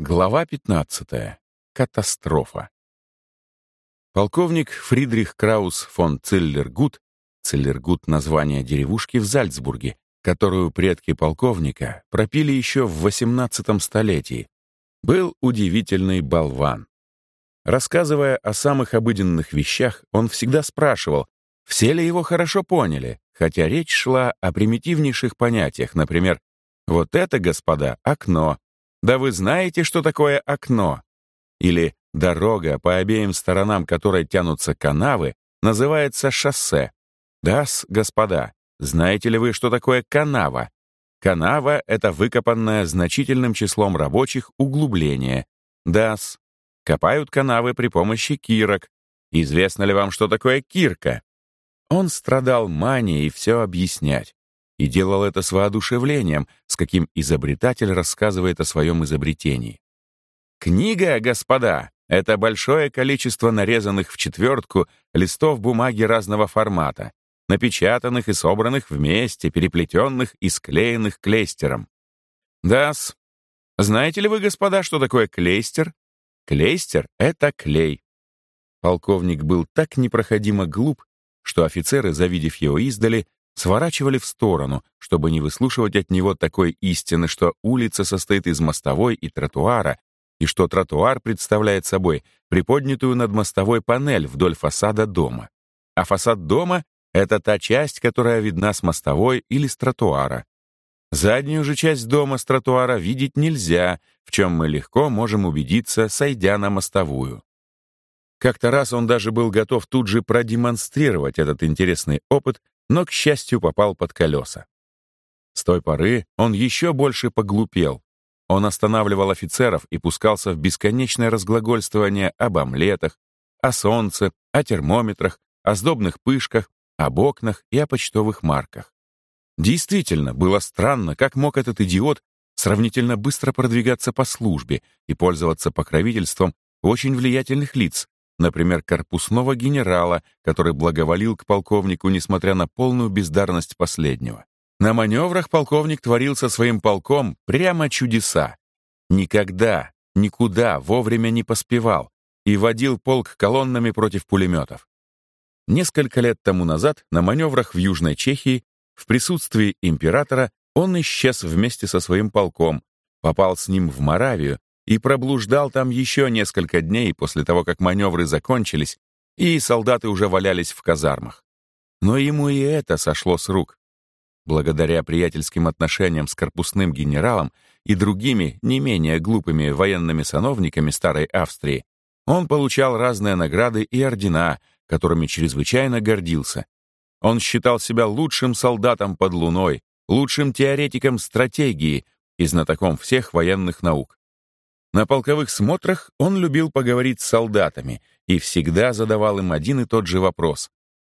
Глава 15. Катастрофа. Полковник Фридрих Краус фон Циллергут, Циллергут — название деревушки в Зальцбурге, которую предки полковника пропили еще в XVIII столетии, был удивительный болван. Рассказывая о самых обыденных вещах, он всегда спрашивал, все ли его хорошо поняли, хотя речь шла о примитивнейших понятиях, например, «вот это, господа, окно», да вы знаете, что такое окно? Или дорога, по обеим сторонам которой тянутся канавы, называется шоссе. Да-с, господа, знаете ли вы, что такое канава? Канава — это выкопанное значительным числом рабочих углубление. Да-с. Копают канавы при помощи кирок. Известно ли вам, что такое кирка? Он страдал манией все объяснять и делал это с воодушевлением, с каким изобретатель рассказывает о своем изобретении. Книга, господа, это большое количество нарезанных в четвертку листов бумаги разного формата, напечатанных и собранных вместе, переплетенных и склеенных клейстером. Да-с. Знаете ли вы, господа, что такое клейстер? Клейстер — это клей. Полковник был так непроходимо глуп, что офицеры, завидев его издали, сворачивали в сторону, чтобы не выслушивать от него такой истины, что улица состоит из мостовой и тротуара, и что тротуар представляет собой приподнятую над мостовой панель вдоль фасада дома. А фасад дома — это та часть, которая видна с мостовой или с тротуара. Заднюю же часть дома с тротуара видеть нельзя, в чем мы легко можем убедиться, сойдя на мостовую. Как-то раз он даже был готов тут же продемонстрировать этот интересный опыт но, к счастью, попал под колеса. С той поры он еще больше поглупел. Он останавливал офицеров и пускался в бесконечное разглагольствование об омлетах, о солнце, о термометрах, о сдобных пышках, об окнах и о почтовых марках. Действительно, было странно, как мог этот идиот сравнительно быстро продвигаться по службе и пользоваться покровительством очень влиятельных лиц, например, корпусного генерала, который благоволил к полковнику, несмотря на полную бездарность последнего. На маневрах полковник творил со своим полком прямо чудеса. Никогда, никуда вовремя не поспевал и водил полк колоннами против пулеметов. Несколько лет тому назад на маневрах в Южной Чехии в присутствии императора он исчез вместе со своим полком, попал с ним в Моравию и проблуждал там еще несколько дней после того, как маневры закончились, и солдаты уже валялись в казармах. Но ему и это сошло с рук. Благодаря приятельским отношениям с корпусным генералом и другими не менее глупыми военными сановниками Старой Австрии, он получал разные награды и ордена, которыми чрезвычайно гордился. Он считал себя лучшим солдатом под луной, лучшим теоретиком стратегии и знатоком всех военных наук. На полковых смотрах он любил поговорить с солдатами и всегда задавал им один и тот же вопрос.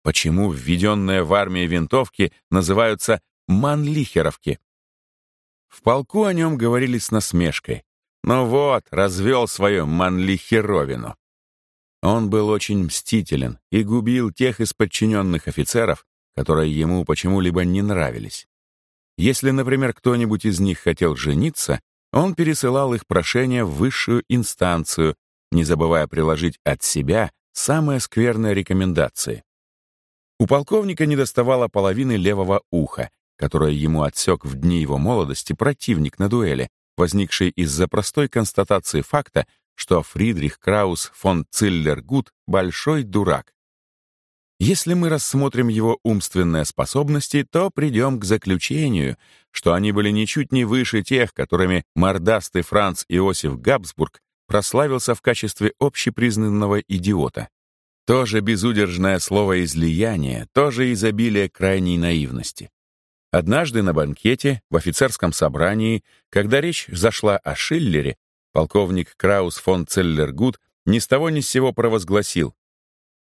Почему введенные в армии винтовки называются «манлихеровки»? В полку о нем говорили с насмешкой. Ну вот, развел свою манлихеровину. Он был очень мстителен и губил тех из подчиненных офицеров, которые ему почему-либо не нравились. Если, например, кто-нибудь из них хотел жениться, он пересылал их прошение в высшую инстанцию, не забывая приложить от себя самые скверные рекомендации. У полковника недоставало половины левого уха, которое ему отсек в дни его молодости противник на дуэли, возникшей из-за простой констатации факта, что Фридрих Краус фон Циллергут — большой дурак. Если мы рассмотрим его умственные способности, то придем к заключению, что они были ничуть не выше тех, которыми мордастый Франц Иосиф Габсбург прославился в качестве общепризнанного идиота. То же безудержное словоизлияние, то же изобилие крайней наивности. Однажды на банкете, в офицерском собрании, когда речь зашла о Шиллере, полковник Краус фон Целлергуд ни с того ни с сего провозгласил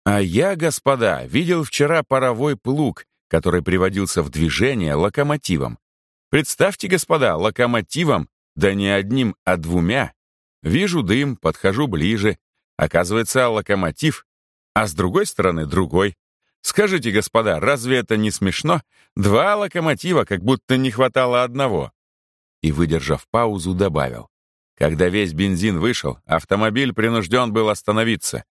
а я, господа, видел вчера паровой плуг, который приводился в движение локомотивом. Представьте, господа, локомотивом, да не одним, а двумя. Вижу дым, подхожу ближе. Оказывается, локомотив, а с другой стороны другой. Скажите, господа, разве это не смешно? Два локомотива, как будто не хватало одного. И, выдержав паузу, добавил. Когда весь бензин вышел, автомобиль принужден был остановиться.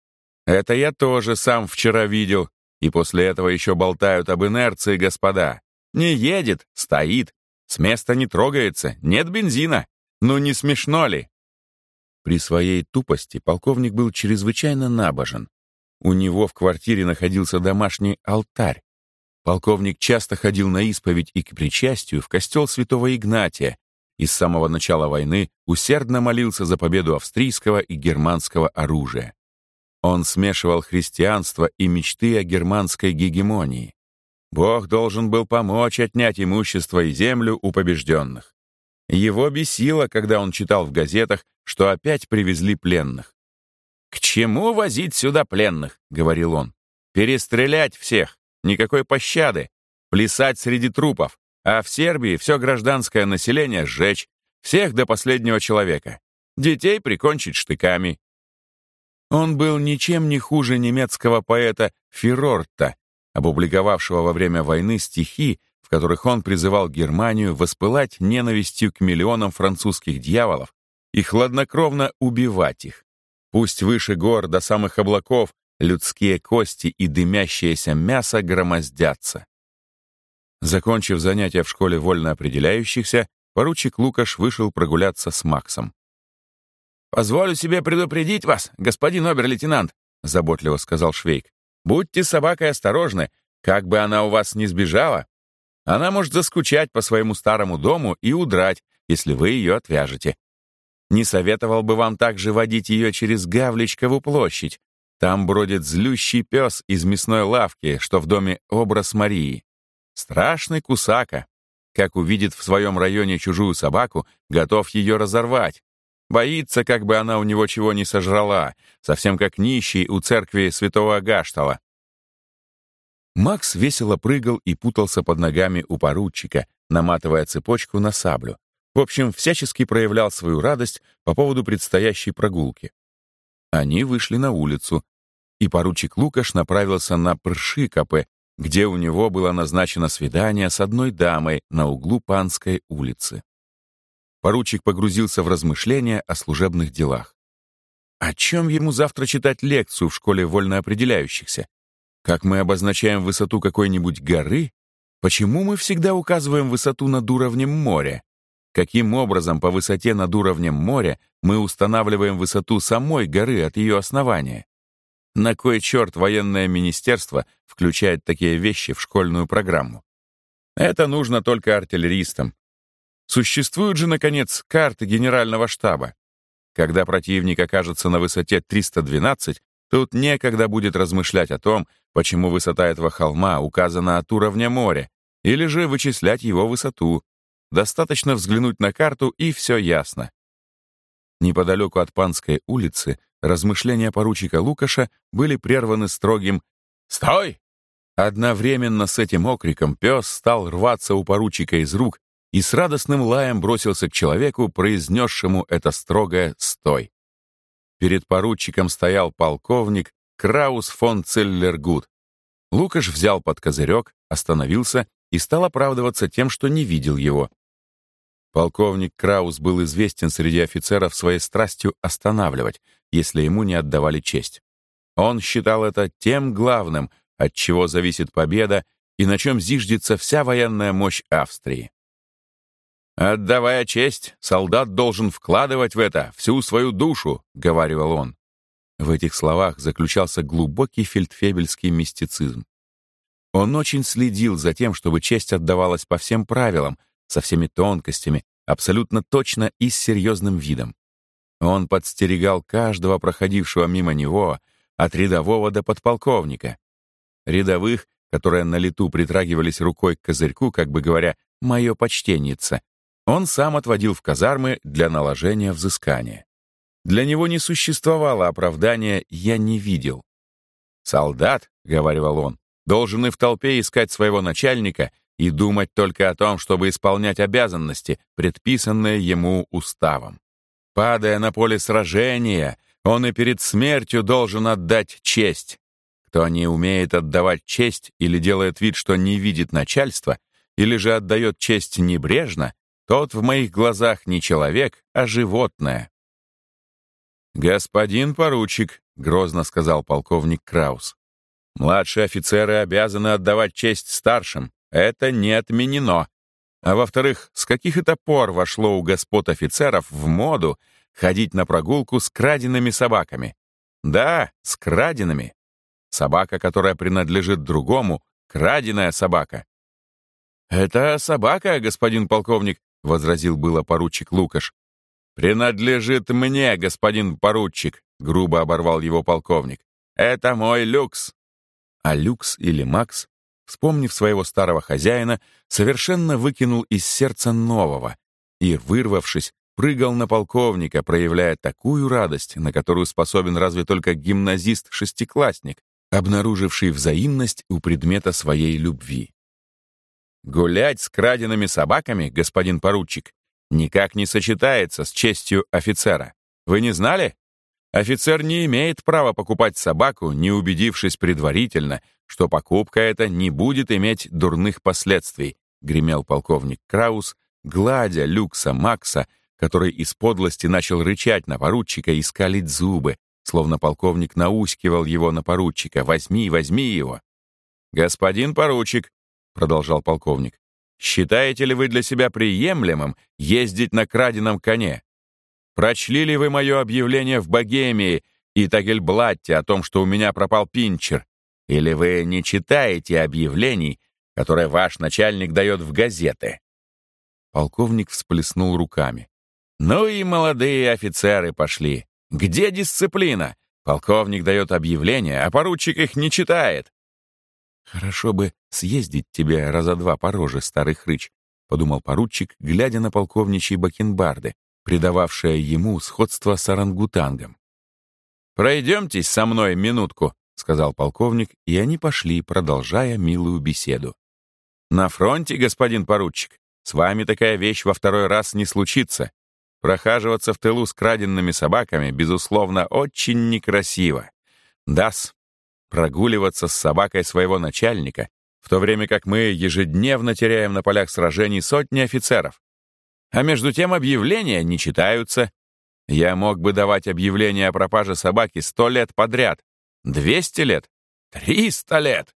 Это я тоже сам вчера видел, и после этого еще болтают об инерции, господа. Не едет, стоит, с места не трогается, нет бензина. Ну не смешно ли? При своей тупости полковник был чрезвычайно набожен. У него в квартире находился домашний алтарь. Полковник часто ходил на исповедь и к причастию в костел святого Игнатия и с самого начала войны усердно молился за победу австрийского и германского оружия. Он смешивал христианство и мечты о германской гегемонии. Бог должен был помочь отнять имущество и землю у побежденных. Его бесило, когда он читал в газетах, что опять привезли пленных. «К чему возить сюда пленных?» — говорил он. «Перестрелять всех, никакой пощады, плясать среди трупов, а в Сербии все гражданское население сжечь, всех до последнего человека, детей прикончить штыками». Он был ничем не хуже немецкого поэта Ферорта, опубликовавшего во время войны стихи, в которых он призывал Германию воспылать ненавистью к миллионам французских дьяволов и хладнокровно убивать их. Пусть выше гор до самых облаков людские кости и дымящееся мясо громоздятся. Закончив занятия в школе вольно определяющихся, поручик Лукаш вышел прогуляться с Максом. «Позволю себе предупредить вас, господин обер-лейтенант», заботливо сказал Швейк. Будьте с собакой осторожны, как бы она у вас не сбежала. Она может заскучать по своему старому дому и удрать, если вы ее отвяжете. Не советовал бы вам также водить ее через Гавличкову площадь. Там бродит злющий пес из мясной лавки, что в доме образ Марии. Страшный кусака. Как увидит в своем районе чужую собаку, готов ее разорвать. Боится, как бы она у него чего не сожрала, совсем как нищий у церкви святого Агаштала. Макс весело прыгал и путался под ногами у поручика, наматывая цепочку на саблю. В общем, всячески проявлял свою радость по поводу предстоящей прогулки. Они вышли на улицу, и поручик Лукаш направился на Пршикопе, где у него было назначено свидание с одной дамой на углу Панской улицы. Поручик погрузился в размышления о служебных делах. О чем ему завтра читать лекцию в школе вольноопределяющихся? Как мы обозначаем высоту какой-нибудь горы? Почему мы всегда указываем высоту над уровнем моря? Каким образом по высоте над уровнем моря мы устанавливаем высоту самой горы от ее основания? На кой черт военное министерство включает такие вещи в школьную программу? Это нужно только артиллеристам, Существуют же, наконец, карты генерального штаба. Когда противник окажется на высоте 312, тут некогда будет размышлять о том, почему высота этого холма указана от уровня моря, или же вычислять его высоту. Достаточно взглянуть на карту, и все ясно. Неподалеку от Панской улицы размышления поручика Лукаша были прерваны строгим «Стой!». Одновременно с этим окриком пес стал рваться у поручика из рук, и с радостным лаем бросился к человеку, произнесшему это строгое «стой». Перед поручиком стоял полковник Краус фон Целлергут. Лукаш взял под козырек, остановился и стал оправдываться тем, что не видел его. Полковник Краус был известен среди офицеров своей страстью останавливать, если ему не отдавали честь. Он считал это тем главным, от чего зависит победа и на чем зиждется вся военная мощь Австрии. «Отдавая честь, солдат должен вкладывать в это всю свою душу», — говаривал он. В этих словах заключался глубокий фельдфебельский мистицизм. Он очень следил за тем, чтобы честь отдавалась по всем правилам, со всеми тонкостями, абсолютно точно и с серьезным видом. Он подстерегал каждого проходившего мимо него, от рядового до подполковника. Рядовых, которые на лету притрагивались рукой к козырьку, как бы говоря, «моё почтенница», он сам отводил в казармы для наложения взыскания. Для него не существовало оправдания «я не видел». «Солдат», — говорил он, — «должен и в толпе искать своего начальника и думать только о том, чтобы исполнять обязанности, предписанные ему уставом. Падая на поле сражения, он и перед смертью должен отдать честь. Кто не умеет отдавать честь или делает вид, что не видит начальства, или же отдает честь небрежно, тот в моих глазах не человек, а животное. «Господин поручик», — грозно сказал полковник Краус, «младшие офицеры обязаны отдавать честь старшим. Это не отменено. А во-вторых, с каких это пор вошло у господ офицеров в моду ходить на прогулку с краденными собаками? Да, с краденными. Собака, которая принадлежит другому, краденая собака. «Это собака, господин полковник», — возразил было поручик Лукаш. «Принадлежит мне, господин поручик», — грубо оборвал его полковник. «Это мой люкс». А люкс или Макс вспомнив своего старого хозяина, совершенно выкинул из сердца нового и, вырвавшись, прыгал на полковника, проявляя такую радость, на которую способен разве только гимназист-шестиклассник, обнаруживший взаимность у предмета своей любви. Гулять с краденными собаками, господин поручик, никак не сочетается с честью офицера. Вы не знали? Офицер не имеет права покупать собаку, не убедившись предварительно, что покупка эта не будет иметь дурных последствий, гремел полковник Краус, гладя Люкса Макса, который из подлости начал рычать на поручика и скалить зубы, словно полковник наускивал его на поручика. «Возьми, возьми его!» «Господин поручик», — продолжал полковник, «считаете ли вы для себя приемлемым ездить на краденом коне? Прочли ли вы мое объявление в Богемии и Тагельблатте о том, что у меня пропал пинчер? Или вы не читаете объявлений, которые ваш начальник дает в газеты?» Полковник всплеснул руками. «Ну и молодые офицеры пошли. Где дисциплина? Полковник дает объявления, а поручик их не читает». «Хорошо бы съездить тебе раза два по роже, старый хрыч», — подумал поручик, глядя на полковничьи бакенбарды, придававшее ему сходство с орангутангом. «Пройдемтесь со мной минутку», — сказал полковник, и они пошли, продолжая милую беседу. «На фронте, господин поручик, с вами такая вещь во второй раз не случится. Прохаживаться в тылу с краденными собаками, безусловно, очень некрасиво. Дас, прогуливаться с собакой своего начальника, в то время как мы ежедневно теряем на полях сражений сотни офицеров. А между тем объявления не читаются. Я мог бы давать объявления о пропаже собаки сто лет подряд. Двести лет. Триста лет.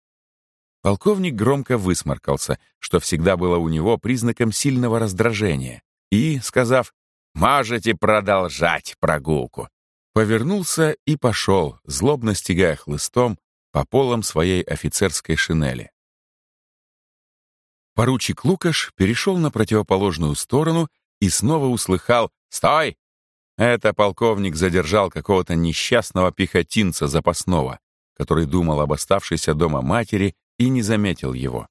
Полковник громко высморкался, что всегда было у него признаком сильного раздражения, и, сказав «Можете продолжать прогулку», повернулся и пошел, злобно стегая хлыстом по полам своей офицерской шинели. Поручик Лукаш перешел на противоположную сторону и снова услыхал «Стой!». Это полковник задержал какого-то несчастного пехотинца запасного, который думал об оставшейся дома матери и не заметил его.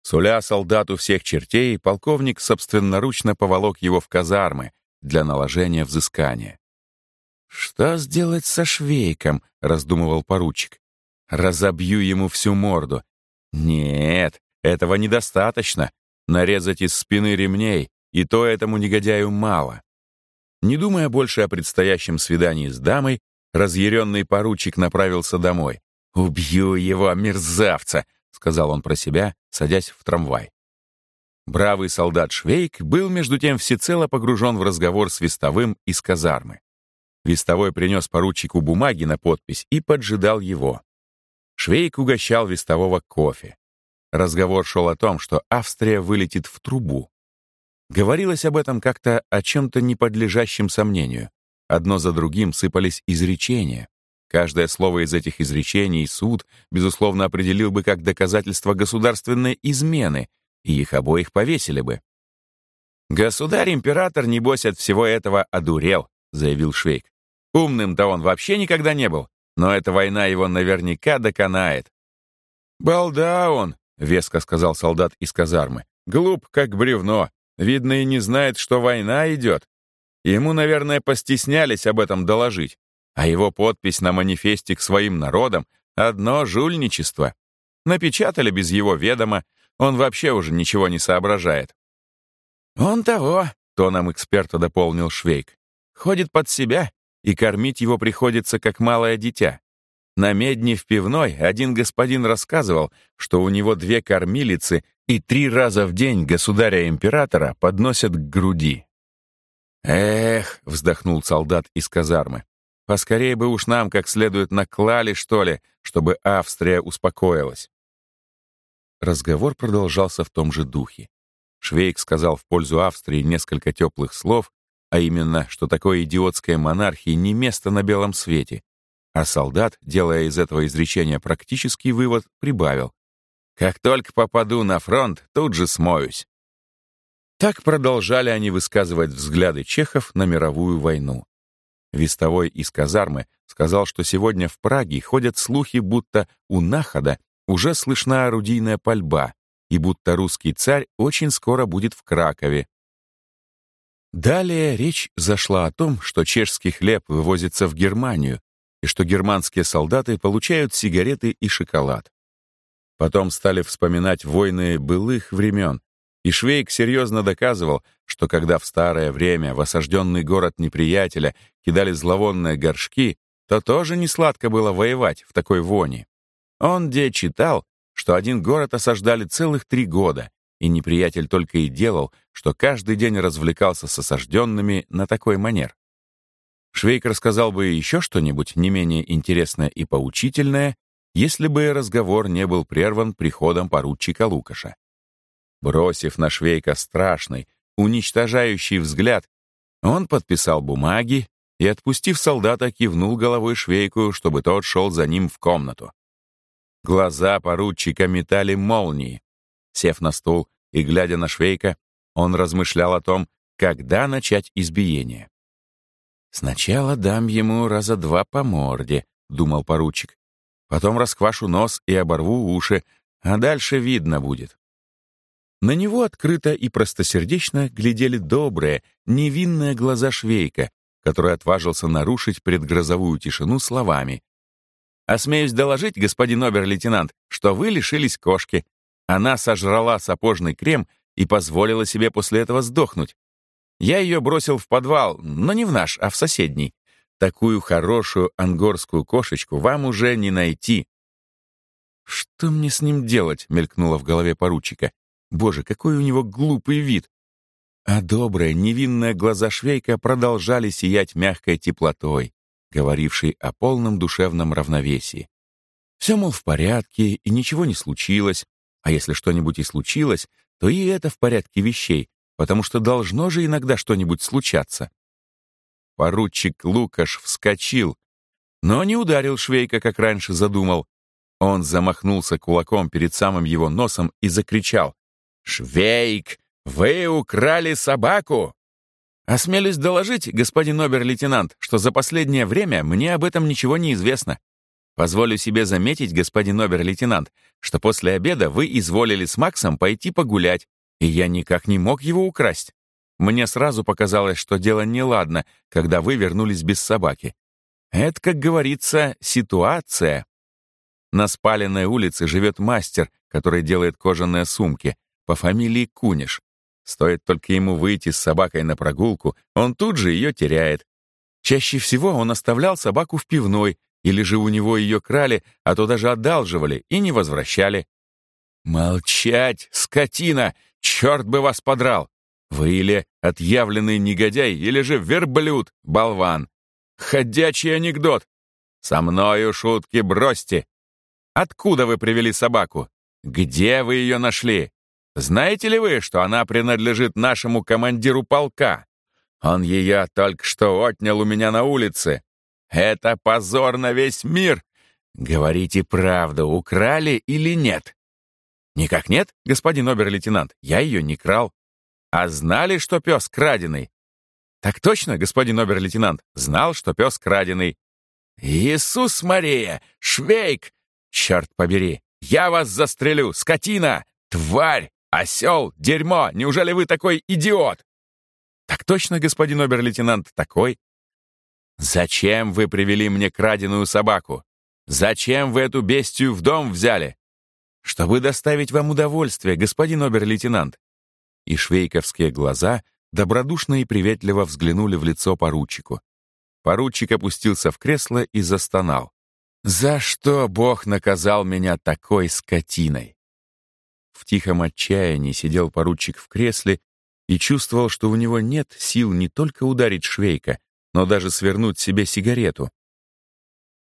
Суля солдату всех чертей, полковник собственноручно поволок его в казармы для наложения взыскания. «Что сделать со швейком?» — раздумывал поручик. «Разобью ему всю морду. Нет, этого недостаточно. Нарезать из спины ремней, и то этому негодяю мало. Не думая больше о предстоящем свидании с дамой, разъяренный поручик направился домой. «Убью его, мерзавца!» — сказал он про себя, садясь в трамвай. Бравый солдат Швейк был между тем всецело погружен в разговор с Вестовым из казармы. Вестовой принес поручику бумаги на подпись и поджидал его. Швейк угощал Вестового кофе. Разговор шел о том, что Австрия вылетит в трубу. Говорилось об этом как-то о чем-то неподлежащем сомнению. Одно за другим сыпались изречения. Каждое слово из этих изречений суд, безусловно, определил бы как доказательство государственной измены, и их обоих повесили бы. «Государь-император, небось, от всего этого одурел», — заявил Швейк. «Умным-то он вообще никогда не был, но эта война его наверняка доконает». «Балда он», — веско сказал солдат из казармы. «Глуп, как бревно. Видно, и не знает, что война идет. Ему, наверное, постеснялись об этом доложить. А его подпись на манифесте к своим народам — одно жульничество. Напечатали без его ведома, он вообще уже ничего не соображает. «Он того», — тоном эксперта дополнил Швейк, «ходит под себя, и кормить его приходится как малое дитя. На медне в пивной один господин рассказывал, что у него две кормилицы и три раза в день государя-императора подносят к груди. «Эх», — вздохнул солдат из казармы, «поскорее бы уж нам как следует наклали, что ли, чтобы Австрия успокоилась». Разговор продолжался в том же духе. Швейк сказал в пользу Австрии несколько теплых слов, а именно, что такой идиотской монархии не место на белом свете. А солдат, делая из этого изречения практический вывод, прибавил. «Как только попаду на фронт, тут же смоюсь». Так продолжали они высказывать взгляды чехов на мировую войну. Вестовой из казармы сказал, что сегодня в Праге ходят слухи, будто у Находа уже слышна орудийная пальба, и будто русский царь очень скоро будет в Кракове. Далее речь зашла о том, что чешский хлеб вывозится в Германию, и что германские солдаты получают сигареты и шоколад. Потом стали вспоминать войны былых времен, и Швейк серьезно доказывал, что когда в старое время в осажденный город неприятеля кидали зловонные горшки, то тоже не сладко было воевать в такой вони. Он где читал, что один город осаждали целых три года, и неприятель только и делал, что каждый день развлекался с осажденными на такой манер. Швейк рассказал бы еще что-нибудь не менее интересное и поучительное, если бы разговор не был прерван приходом поручика Лукаша. Бросив на Швейка страшный, уничтожающий взгляд, он подписал бумаги и, отпустив солдата, кивнул головой Швейку, чтобы тот шел за ним в комнату. Глаза поручика метали молнии. Сев на стул и глядя на Швейка, он размышлял о том, когда начать избиение. «Сначала дам ему раза два по морде», — думал поручик. «Потом расквашу нос и оборву уши, а дальше видно будет». На него открыто и простосердечно глядели добрые, невинные глаза Швейка, который отважился нарушить предгрозовую тишину словами. Осмеюсь доложить, господин обер-лейтенант, что вы лишились кошки. Она сожрала сапожный крем и позволила себе после этого сдохнуть. Я ее бросил в подвал, но не в наш, а в соседний. Такую хорошую ангорскую кошечку вам уже не найти. «Что мне с ним делать?» — мелькнуло в голове поручика. «Боже, какой у него глупый вид!» А добрые, невинные глаза швейка продолжали сиять мягкой теплотой говоривший о полном душевном равновесии. Все, мол, в порядке, и ничего не случилось, а если что-нибудь и случилось, то и это в порядке вещей, потому что должно же иногда что-нибудь случаться. Поручик Лукаш вскочил, но не ударил Швейка, как раньше задумал. Он замахнулся кулаком перед самым его носом и закричал. «Швейк, вы украли собаку!» Осмелюсь доложить, господин обер-лейтенант, что за последнее время мне об этом ничего не известно. Позволю себе заметить, господин обер-лейтенант, что после обеда вы изволили с Максом пойти погулять, и я никак не мог его украсть. Мне сразу показалось, что дело неладно, когда вы вернулись без собаки. Это, как говорится, ситуация. На спаленной улице живет мастер, который делает кожаные сумки, по фамилии Куниш. Стоит только ему выйти с собакой на прогулку, он тут же ее теряет. Чаще всего он оставлял собаку в пивной, или же у него ее крали, а то даже одалживали и не возвращали. «Молчать, скотина! Черт бы вас подрал! Вы или отъявленный негодяй, или же верблюд, болван! Ходячий анекдот! Со мною шутки бросьте! Откуда вы привели собаку? Где вы ее нашли? Знаете ли вы, что она принадлежит нашему командиру полка? Он ее только что отнял у меня на улице. Это позор на весь мир. Говорите правду, украли или нет? Никак нет, господин обер-лейтенант, я ее не крал. А знали, что пес краденый? Так точно, господин обер-лейтенант, знал, что пес краденый. Иисус Мария, Швейк! Черт побери, я вас застрелю, скотина, тварь! «Осел! Дерьмо! Неужели вы такой идиот?» «Так точно, господин обер-лейтенант, такой». «Зачем вы привели мне краденую собаку? Зачем вы эту бестию в дом взяли?» «Чтобы доставить вам удовольствие, господин обер-лейтенант». И швейковские глаза добродушно и приветливо взглянули в лицо поручику. Поручик опустился в кресло и застонал. «За что Бог наказал меня такой скотиной?» В тихом отчаянии сидел поручик в кресле и чувствовал, что у него нет сил не только ударить Швейка, но даже свернуть себе сигарету.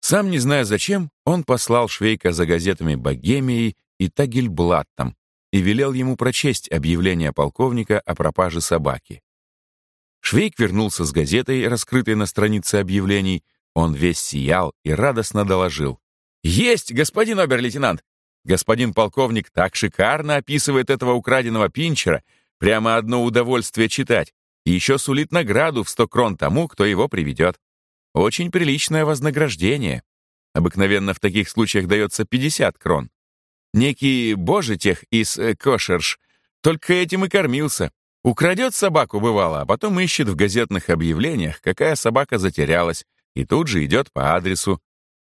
Сам не зная зачем, он послал Швейка за газетами «Богемией» и «Тагельблаттом» и велел ему прочесть объявление полковника о пропаже собаки. Швейк вернулся с газетой, раскрытой на странице объявлений. Он весь сиял и радостно доложил. «Есть, господин обер-лейтенант! Господин полковник так шикарно описывает этого украденного пинчера, прямо одно удовольствие читать, и еще сулит награду в сто крон тому, кто его приведет. Очень приличное вознаграждение. Обыкновенно в таких случаях дается 50 крон. Некий божитех из э, Кошерш только этим и кормился. Украдет собаку, бывало, а потом ищет в газетных объявлениях, какая собака затерялась, и тут же идет по адресу.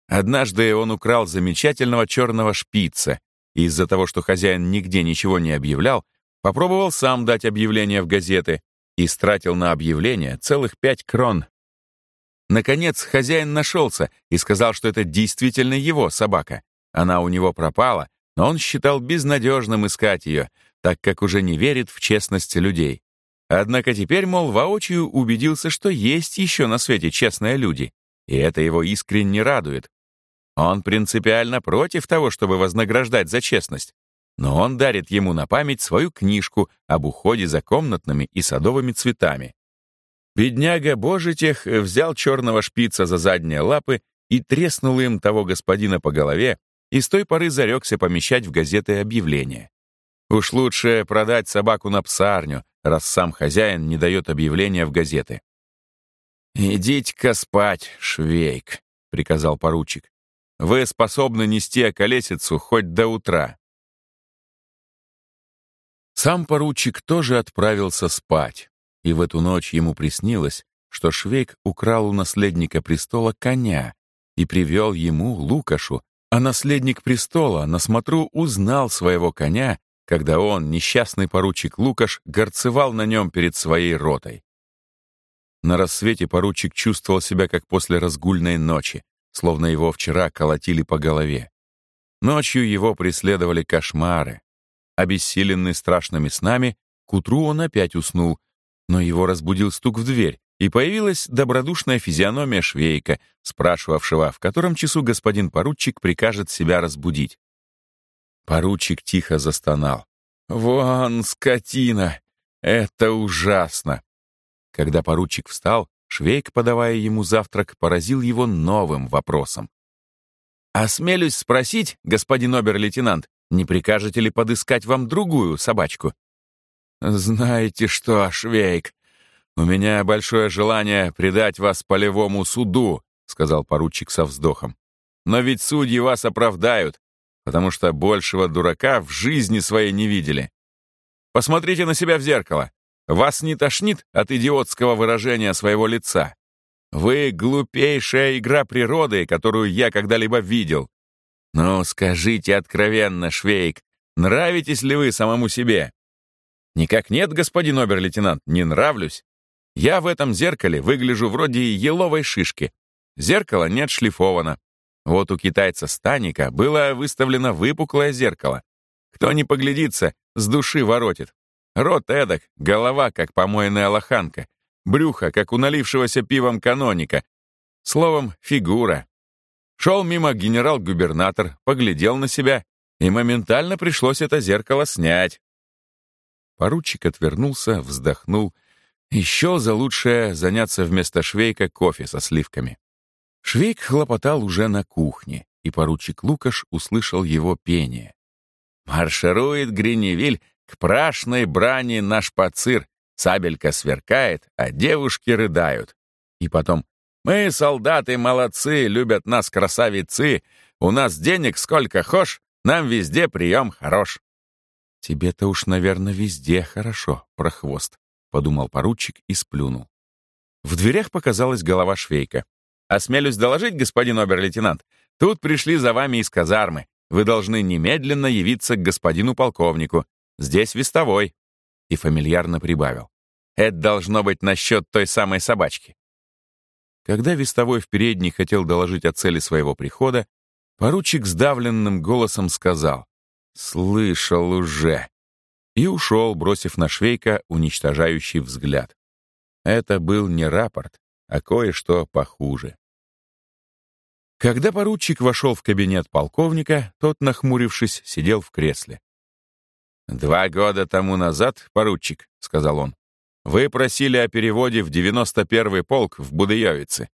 Однажды он украл замечательного черного шпица, и из-за того, что хозяин нигде ничего не объявлял, попробовал сам дать объявление в газеты и стратил на объявление целых пять крон. Наконец, хозяин нашелся и сказал, что это действительно его собака. Она у него пропала, но он считал безнадежным искать ее, так как уже не верит в честность людей. Однако теперь, мол, воочию убедился, что есть еще на свете честные люди, и это его искренне радует. Он принципиально против того, чтобы вознаграждать за честность, но он дарит ему на память свою книжку об уходе за комнатными и садовыми цветами. Бедняга Божитех взял черного шпица за задние лапы и треснул им того господина по голове, и с той поры зарекся помещать в газеты объявления. Уж лучше продать собаку на псарню, раз сам хозяин не дает объявления в газеты. «Идите-ка спать, Швейк», — приказал поручик. «Вы способны нести околесицу хоть до утра». Сам поручик тоже отправился спать, и в эту ночь ему приснилось, что Швейк украл у наследника престола коня и привел ему, Лукашу, а наследник престола на смотру узнал своего коня, когда он, несчастный поручик Лукаш, горцевал на нем перед своей ротой. На рассвете поручик чувствовал себя как после разгульной ночи, словно его вчера колотили по голове. Ночью его преследовали кошмары. Обессиленный страшными снами, к утру он опять уснул, но его разбудил стук в дверь, и появилась добродушная физиономия швейка, спрашивавшего, в котором часу господин поручик прикажет себя разбудить. Поручик тихо застонал. «Вон, скотина! Это ужасно!» Когда поручик встал, Швейк, подавая ему завтрак, поразил его новым вопросом. «Осмелюсь спросить, господин обер-лейтенант, не прикажете ли подыскать вам другую собачку?» «Знаете что, Швейк, «У меня большое желание предать вас полевому суду», сказал поручик со вздохом. «Но ведь судьи вас оправдают, потому что большего дурака в жизни своей не видели. Посмотрите на себя в зеркало. Вас не тошнит от идиотского выражения своего лица? Вы глупейшая игра природы, которую я когда-либо видел. Ну, скажите откровенно, Швейк, нравитесь ли вы самому себе? Никак нет, господин обер-лейтенант, не нравлюсь. Я в этом зеркале выгляжу вроде еловой шишки. Зеркало не отшлифовано. Вот у китайца Станика было выставлено выпуклое зеркало. Кто не поглядится, с души воротит. Рот эдак, голова, как помойная лоханка, брюхо, как у налившегося пивом каноника. Словом, фигура. Шел мимо генерал-губернатор, поглядел на себя, и моментально пришлось это зеркало снять. Поручик отвернулся, вздохнул еще за лучшее заняться вместо швейка кофе со сливками. Швейк хлопотал уже на кухне, и поручик Лукаш услышал его пение. «Марширует Гриневиль к прашной брани наш пацир, сабелька сверкает, а девушки рыдают». И потом «Мы, солдаты, молодцы, любят нас красавицы, у нас денег сколько хошь, нам везде прием хорош». «Тебе-то уж, наверное, везде хорошо, прохвост», подумал поручик и сплюнул. В дверях показалась голова швейка. «Осмелюсь доложить, господин обер-лейтенант, тут пришли за вами из казармы. Вы должны немедленно явиться к господину полковнику. Здесь вестовой». И фамильярно прибавил. «Это должно быть насчет той самой собачки». Когда вестовой в передней хотел доложить о цели своего прихода, поручик сдавленным голосом сказал «Слышал уже. и ушел, бросив на Швейка уничтожающий взгляд. Это был не рапорт, а кое-что похуже. Когда поручик вошел в кабинет полковника, тот, нахмурившись, сидел в кресле. «Два года тому назад, поручик», — сказал он, — «вы просили о переводе в 91-й полк в Будыевице.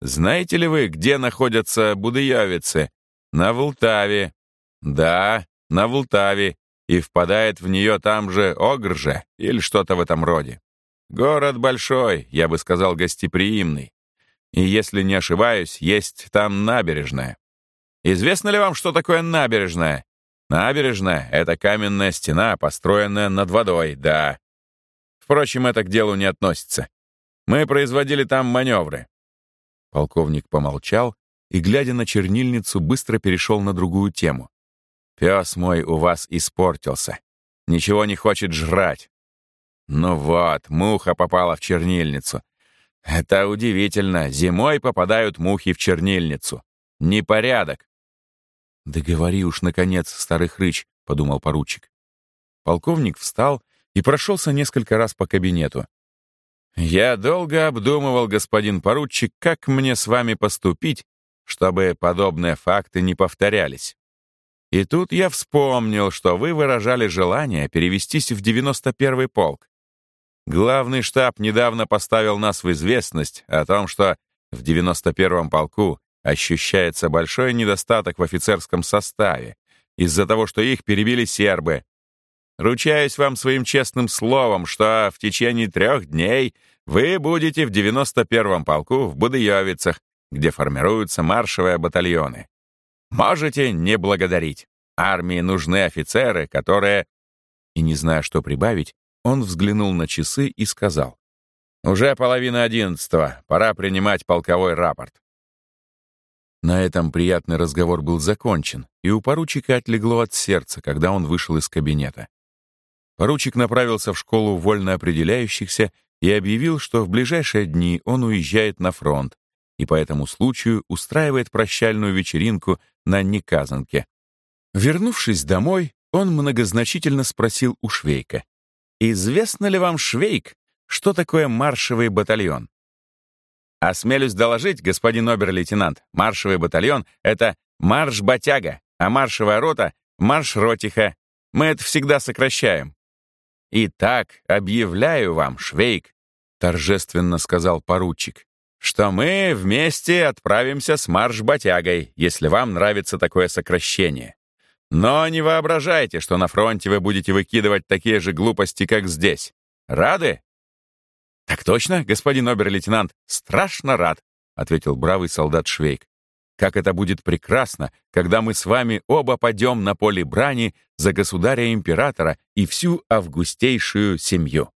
Знаете ли вы, где находятся Будыевицы? На Волтаве. Да, на Волтаве. И впадает в нее там же Огрже или что-то в этом роде. Город большой, я бы сказал, гостеприимный. И если не ошибаюсь, есть там набережная. Известно ли вам, что такое набережная? Набережная — это каменная стена, построенная над водой, да. Впрочем, это к делу не относится. Мы производили там маневры. Полковник помолчал и, глядя на чернильницу, быстро перешел на другую тему. «Пес мой у вас испортился. Ничего не хочет жрать. Ну вот, муха попала в чернильницу. Это удивительно. Зимой попадают мухи в чернильницу. Непорядок. «Да говори уж, наконец, старый хрыч», — подумал поручик. Полковник встал и прошелся несколько раз по кабинету. «Я долго обдумывал, господин поручик, как мне с вами поступить, чтобы подобные факты не повторялись. И тут я вспомнил, что вы выражали желание перевестись в 91-й полк. Главный штаб недавно поставил нас в известность о том, что в 91-м полку ощущается большой недостаток в офицерском составе из-за того, что их перебили сербы. Ручаюсь вам своим честным словом, что в течение трех дней вы будете в 91-м полку в Будыевицах, где формируются маршевые батальоны. Можете не благодарить. Армии нужны офицеры, которые...» И не зная, что прибавить, он взглянул на часы и сказал. «Уже половина одиннадцатого. Пора принимать полковой рапорт». На этом приятный разговор был закончен, и у поручика отлегло от сердца, когда он вышел из кабинета. Поручик направился в школу вольно определяющихся и объявил, что в ближайшие дни он уезжает на фронт и по этому случаю устраивает прощальную вечеринку на Неказанке. Вернувшись домой, он многозначительно спросил у Швейка. «Известно ли вам, Швейк, что такое маршевый батальон?» Осмелюсь доложить, господин обер-лейтенант, маршевый батальон — это марш-батяга, а маршевая рота — марш-ротиха. Мы это всегда сокращаем. «Итак, объявляю вам, Швейк», — торжественно сказал поручик, «что мы вместе отправимся с марш-батягой, если вам нравится такое сокращение. Но не воображайте, что на фронте вы будете выкидывать такие же глупости, как здесь. Рады?» «Так точно, господин обер-лейтенант, страшно рад», ответил бравый солдат Швейк. «Как это будет прекрасно, когда мы с вами оба пойдем на поле брани за государя-императора и всю августейшую семью».